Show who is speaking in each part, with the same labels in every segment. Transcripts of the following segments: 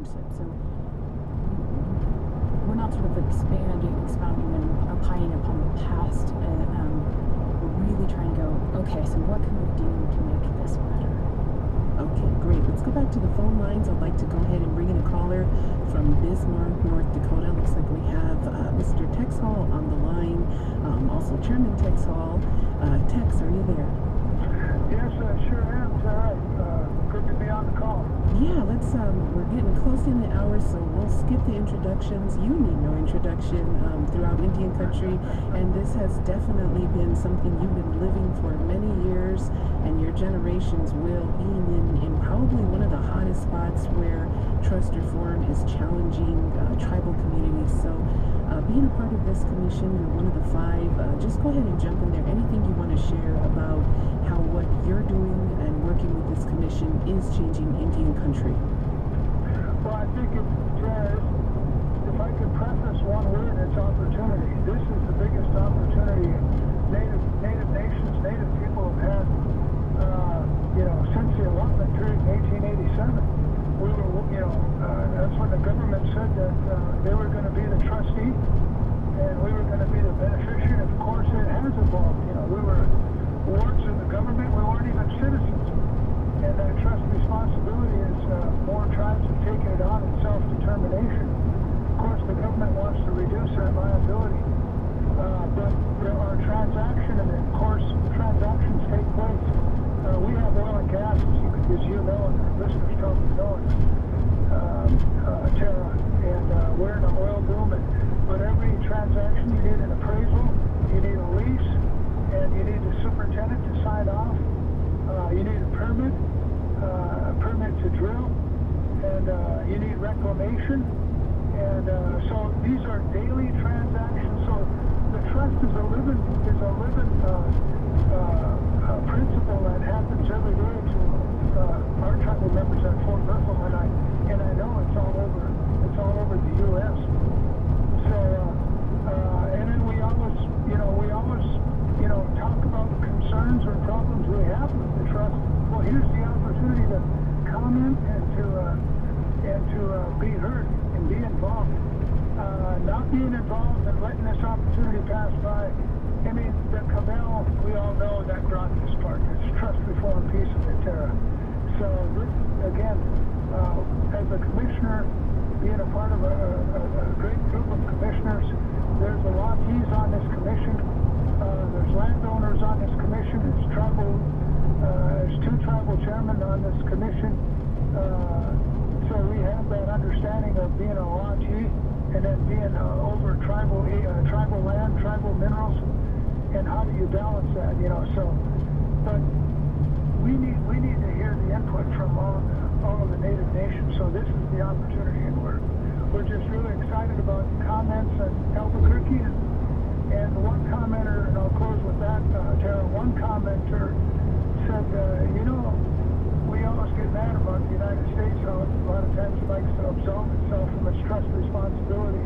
Speaker 1: relationship. So we're not sort of expanding, expounding, and opining upon the past. And um, we're really trying to go, okay, so what can we do to make this better?
Speaker 2: Okay, great. Let's go back to the phone lines. I'd like to go ahead and bring in a caller from Bismarck, North Dakota. Looks like we have uh, Mr. Tex Hall on the line, um, also Chairman Tex Hall. Uh, Tex, are you there?
Speaker 3: Yes, I sure am, Tara. Uh, good to be on the call.
Speaker 2: Yeah, let's, um, we're getting close in the hour, so we'll skip the introductions. You need no introduction um, throughout Indian country, and this has definitely been something you've been living for many years, and your generations will, being in, in probably one of the hottest spots where trust reform is challenging uh, tribal communities. So, uh, being a part of this commission, you're one of the five. Uh, just go ahead and jump in there. Anything you want to share about how what you're doing and working with this commission is changing Indian country?
Speaker 3: Well, I think it, Tara, if I could preface one word, it's opportunity. This is the biggest opportunity Native Native nations, Native people have had, uh, you know, since the allotment period in 1887. We were, you know, uh, that's when the government said that uh, they were going to be the trustee and we were going to be the beneficiary. Of course, it has evolved. You know, we were wards of the government. We weren't even citizens. And that trust responsibility is uh, more tribes have taken it on in self-determination. Of course, the government wants to reduce that liability. Uh, but there are transactions, and of course, transactions take place. Uh, we have oil and gas, as you, as you know, and the listeners probably know it, um, uh, Tara, and uh, we're in an oil boom. And, but every transaction, you need an appraisal, you need a lease, and you need the superintendent to sign off. Uh, you need a permit, uh, a permit to drill, and uh, you need reclamation. And uh, so these are daily transactions. So the trust is a living is a living uh, uh, uh, principle that happens every day to uh, our tribal members at Fort Berthold, and I and I know it's all over it's all over the U.S. So uh, and then we always you know we always you know talk about concerns or problems we have with the trust. Well, here's the opportunity to comment and to uh, and to uh, be heard and be involved. Uh, not being involved and letting this opportunity pass by. I mean, the Cobell, we all know that brought this part, this trust reform of it, Tara. So again, uh, as a commissioner, being a part of a, a, a great group of commissioners, there's a lot of on this commission. Uh, there's landowners on this commission. There's tribal, uh, there's two tribal chairmen on this commission. Uh, so we have that understanding of being allottee and then being uh, over tribal uh, tribal land, tribal minerals, and how do you balance that? You know, so but we need we need to hear the input from all of the all of the native nations. So this is the opportunity, and we're we're just really excited about the comments at Albuquerque and. And one commenter, and I'll close with that, uh, Tara, one commenter said, uh, you know, we always get mad about the United States, how a lot of times likes to absolve itself from its trust responsibility.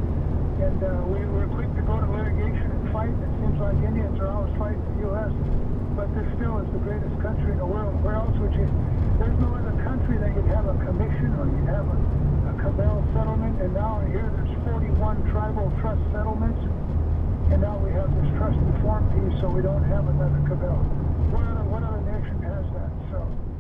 Speaker 3: And uh, we, we're quick to go to litigation and fight. It seems like Indians are always fighting the U.S., but this still is the greatest country in the world. Where else would you? There's no other country that you'd have a commission or you'd have a, a Cobell settlement. And now here there's 41 tribal trust settlements. And now we have this trust reform piece, so we don't have another Cobell. What other, what other nation has that? So.